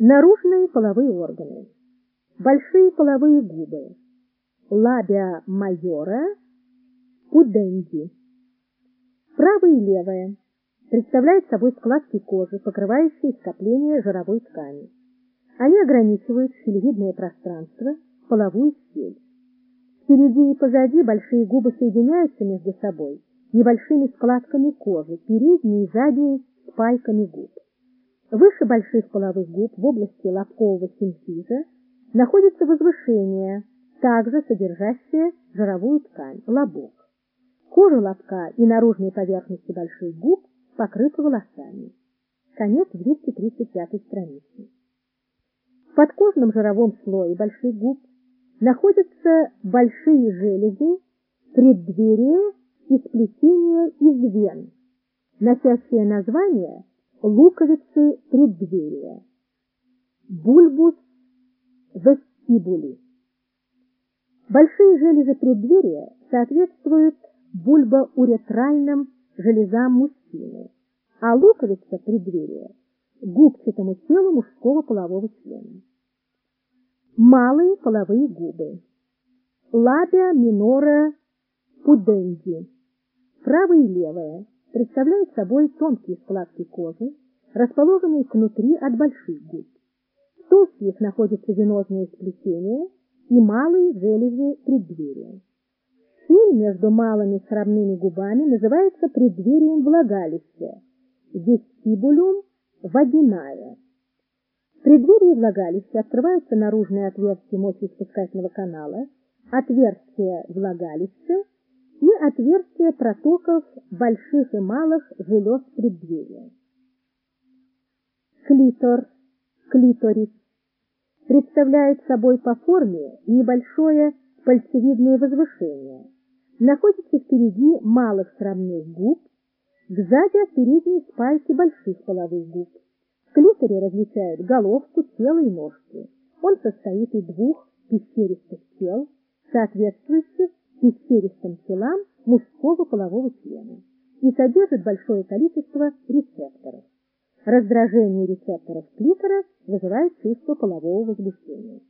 Наружные половые органы. Большие половые губы. Лабия майора, пуденди. Правая и левая представляют собой складки кожи, покрывающие скопление жировой ткани. Они ограничивают щелевидное пространство, половую щель. Впереди и позади большие губы соединяются между собой небольшими складками кожи, передние и задние спайками губ. Выше больших половых губ в области лобкового синфиза находится возвышение, также содержащее жировую ткань, лобок. Кожа лобка и наружной поверхности больших губ покрыты волосами. Конец 235 страницы. В подкожном жировом слое больших губ находятся большие железы, преддверие и сплетение из вен, носящее название луковицы преддверия. Бульбус вестибули. Большие железы преддверия соответствуют бульбоуретральным железам мужчины, а луковица преддверия – губчатому телу мужского полового члена. Малые половые губы. Лабия минора пуденди. Правая и левая представляют собой тонкие складки кожи, расположенные внутри от больших губ. В толще их находятся венозные сплетения и малые железы преддверия. Щель между малыми срамными губами называется преддверием влагалища, вестибулюм вагиная. В преддверии влагалища открываются наружные отверстия мочеиспускательного канала, отверстия влагалища отверстия протоков больших и малых желез преддверия. Клитор, клиторис, представляет собой по форме небольшое пальцевидное возвышение. Находится впереди малых срамных губ, сзади от передней спайки больших половых губ. В клиторе различают головку, тело и ножки. Он состоит из двух пещеристых тел, соответствующих пещеристым телам мужского полового члена и содержит большое количество рецепторов. Раздражение рецепторов клитора вызывает чувство полового возбуждения.